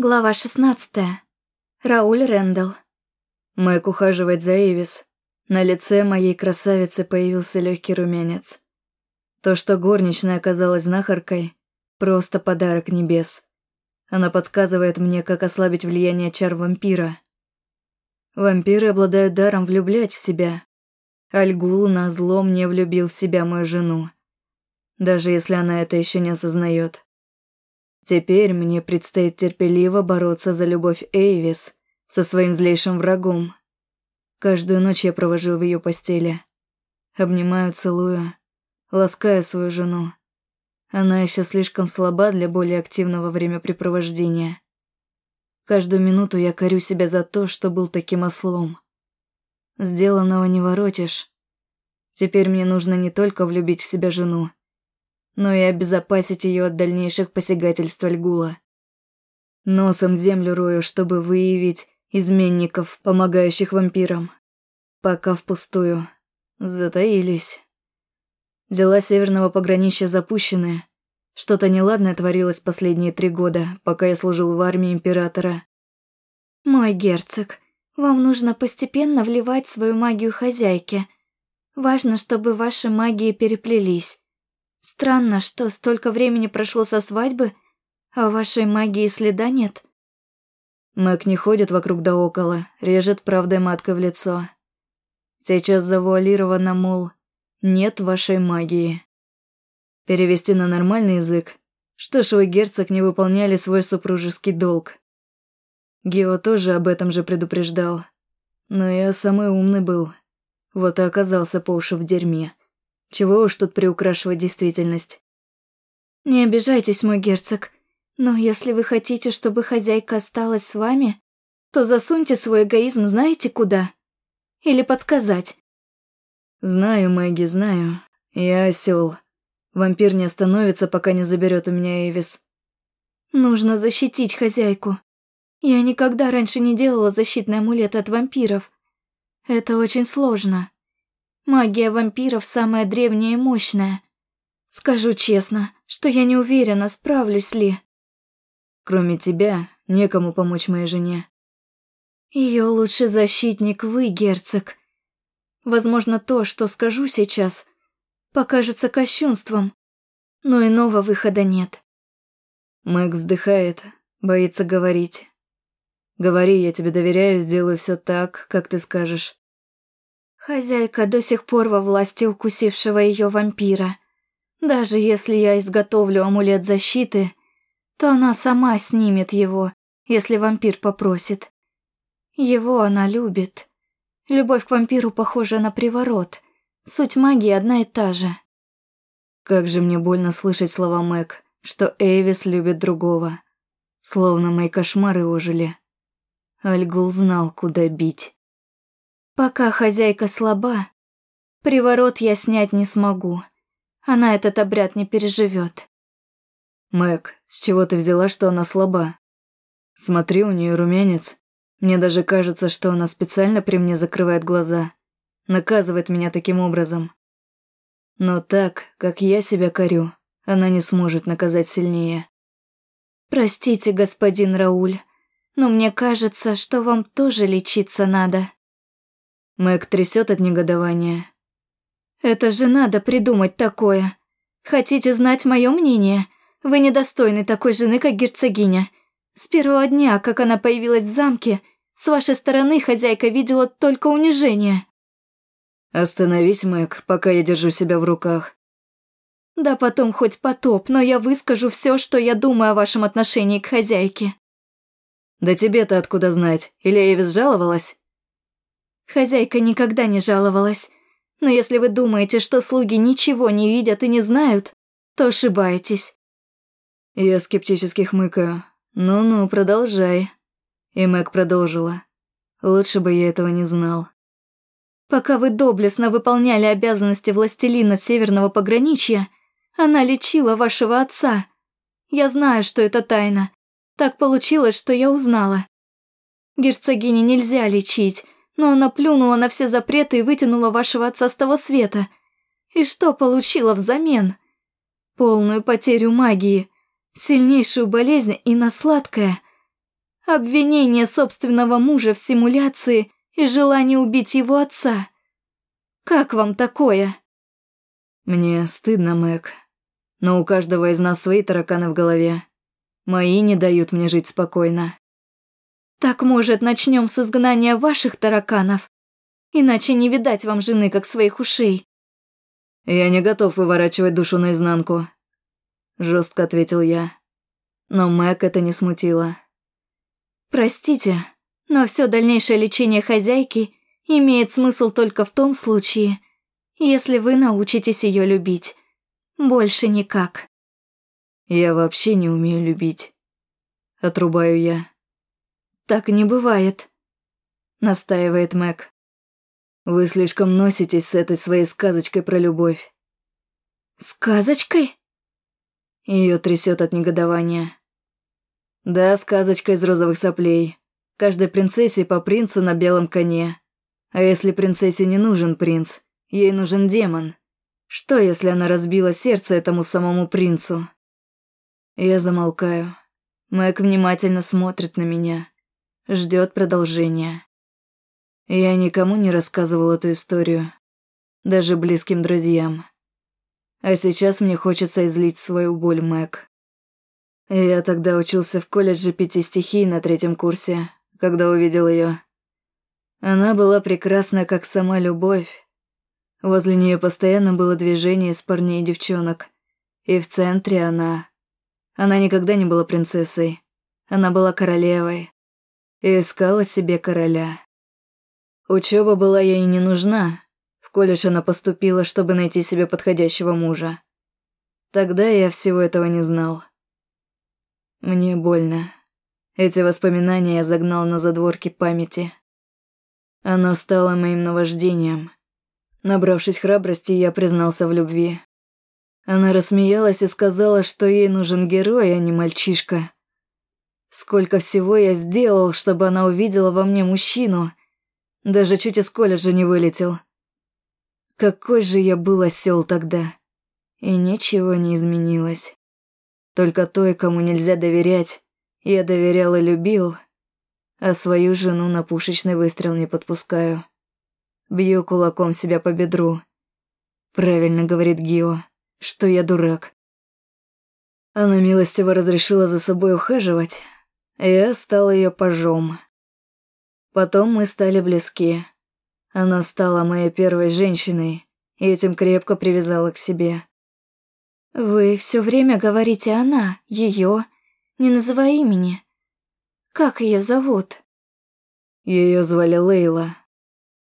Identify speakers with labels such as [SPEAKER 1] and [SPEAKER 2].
[SPEAKER 1] Глава 16. Рауль Рэндалл.
[SPEAKER 2] Мэг ухаживает за Эвис. На лице моей красавицы появился легкий румянец. То, что горничная оказалась знахаркой, просто подарок небес. Она подсказывает мне, как ослабить влияние чар вампира. Вампиры обладают даром влюблять в себя. Альгул на зло мне влюбил в себя мою жену. Даже если она это еще не осознает. Теперь мне предстоит терпеливо бороться за любовь Эйвис со своим злейшим врагом. Каждую ночь я провожу в ее постели. Обнимаю, целую, ласкаю свою жену. Она еще слишком слаба для более активного времяпрепровождения. Каждую минуту я корю себя за то, что был таким ослом. Сделанного не воротишь. Теперь мне нужно не только влюбить в себя жену, но и обезопасить ее от дальнейших посягательств Альгула. Носом землю рою, чтобы выявить изменников, помогающих вампирам. Пока впустую. Затаились. Дела северного пограничья запущены. Что-то неладное творилось последние три года, пока я служил в армии императора.
[SPEAKER 1] «Мой герцог, вам нужно постепенно вливать свою магию хозяйки. Важно, чтобы ваши магии переплелись. Странно, что столько времени прошло со свадьбы, а вашей магии следа нет.
[SPEAKER 2] Мэг не ходит вокруг да около, режет правдой маткой в лицо. Сейчас завуалировано, мол, нет вашей магии. Перевести на нормальный язык. Что ж вы, герцог, не выполняли свой супружеский долг? Гео тоже об этом же предупреждал. Но я самый умный был. Вот и оказался по уши в дерьме. Чего уж тут приукрашивать действительность.
[SPEAKER 1] Не обижайтесь, мой герцог, но если вы хотите, чтобы хозяйка осталась с вами, то засуньте свой эгоизм знаете куда? Или подсказать?
[SPEAKER 2] Знаю, Мэгги, знаю. Я осел. Вампир не остановится, пока не заберет у меня Эвис.
[SPEAKER 1] Нужно защитить хозяйку. Я никогда раньше не делала защитный амулет от вампиров. Это очень сложно. Магия вампиров самая древняя и мощная. Скажу честно, что я не уверена, справлюсь ли.
[SPEAKER 2] Кроме тебя, некому помочь моей жене.
[SPEAKER 1] Ее лучший защитник вы, герцог. Возможно, то, что скажу сейчас, покажется кощунством, но иного выхода нет.
[SPEAKER 2] Мэг вздыхает, боится говорить. Говори, я тебе доверяю, сделаю все так, как ты скажешь.
[SPEAKER 1] Хозяйка до сих пор во власти укусившего ее вампира. Даже если я изготовлю амулет защиты, то она сама снимет его, если вампир попросит. Его она любит. Любовь к вампиру похожа на приворот. Суть магии одна и та же.
[SPEAKER 2] Как же мне больно слышать слова Мэг, что Эйвис любит другого. Словно мои кошмары ожили. Альгул знал, куда бить.
[SPEAKER 1] Пока хозяйка слаба, приворот я снять не смогу. Она этот обряд не переживет.
[SPEAKER 2] Мэг, с чего ты взяла, что она слаба? Смотри, у нее румянец. Мне даже кажется, что она специально при мне закрывает глаза. Наказывает меня таким образом. Но так, как я себя корю, она не сможет наказать сильнее.
[SPEAKER 1] Простите, господин Рауль, но мне кажется, что вам тоже лечиться надо.
[SPEAKER 2] Мэг трясет от негодования.
[SPEAKER 1] «Это же надо придумать такое. Хотите знать мое мнение? Вы недостойны такой жены, как герцогиня. С первого дня, как она появилась в замке, с вашей стороны хозяйка видела только унижение».
[SPEAKER 2] «Остановись, Мэг, пока я держу себя в руках».
[SPEAKER 1] «Да потом хоть потоп, но я выскажу все, что я думаю о вашем отношении к хозяйке».
[SPEAKER 2] «Да тебе-то откуда знать? Или Эвис жаловалась?»
[SPEAKER 1] Хозяйка никогда не жаловалась. Но если вы думаете, что слуги ничего не видят и не знают, то ошибаетесь.
[SPEAKER 2] Я скептически хмыкаю. «Ну-ну, продолжай». И Мэг продолжила. «Лучше бы я этого не знал».
[SPEAKER 1] «Пока вы доблестно выполняли обязанности властелина Северного пограничья, она лечила вашего отца. Я знаю, что это тайна. Так получилось, что я узнала. Герцогине нельзя лечить, но она плюнула на все запреты и вытянула вашего отца с того света. И что получила взамен? Полную потерю магии, сильнейшую болезнь и на сладкое. Обвинение собственного мужа в симуляции и желание убить его отца. Как вам такое?
[SPEAKER 2] Мне стыдно, Мэг. Но у каждого из нас свои тараканы в голове. Мои не дают мне жить спокойно.
[SPEAKER 1] Так, может, начнем с изгнания ваших тараканов? Иначе не видать вам жены, как своих ушей.
[SPEAKER 2] Я не готов выворачивать душу наизнанку. Жестко ответил я. Но Мэг это не смутило.
[SPEAKER 1] Простите, но все дальнейшее лечение хозяйки имеет смысл только в том случае, если вы научитесь ее любить. Больше никак.
[SPEAKER 2] Я вообще не умею любить. Отрубаю я.
[SPEAKER 1] Так не бывает, настаивает Мэг.
[SPEAKER 2] Вы слишком носитесь с этой своей сказочкой про любовь.
[SPEAKER 1] Сказочкой?
[SPEAKER 2] Ее трясет от негодования. Да, сказочка из розовых соплей. Каждой принцессе по принцу на белом коне. А если принцессе не нужен принц, ей нужен демон. Что, если она разбила сердце этому самому принцу? Я замолкаю. Мэг внимательно смотрит на меня. Ждет продолжения. Я никому не рассказывал эту историю. Даже близким друзьям. А сейчас мне хочется излить свою боль, Мэг. Я тогда учился в колледже пяти стихий на третьем курсе, когда увидел ее. Она была прекрасна, как сама любовь. Возле нее постоянно было движение из парней и девчонок. И в центре она она никогда не была принцессой. Она была королевой. И искала себе короля. Учеба была ей не нужна. В колледж она поступила, чтобы найти себе подходящего мужа. Тогда я всего этого не знал. Мне больно. Эти воспоминания я загнал на задворки памяти. Она стала моим наваждением. Набравшись храбрости, я признался в любви. Она рассмеялась и сказала, что ей нужен герой, а не мальчишка. Сколько всего я сделал, чтобы она увидела во мне мужчину. Даже чуть из колледжа не вылетел. Какой же я был осел тогда. И ничего не изменилось. Только той, кому нельзя доверять, я доверял и любил, а свою жену на пушечный выстрел не подпускаю. Бью кулаком себя по бедру. Правильно говорит Гио что я дурак. Она милостиво разрешила за собой ухаживать, я стал ее пажом. Потом мы стали близки. Она стала моей первой женщиной, и этим крепко привязала к себе.
[SPEAKER 1] «Вы все время говорите «она», «ее», не называя имени. Как ее зовут?»
[SPEAKER 2] Ее звали Лейла.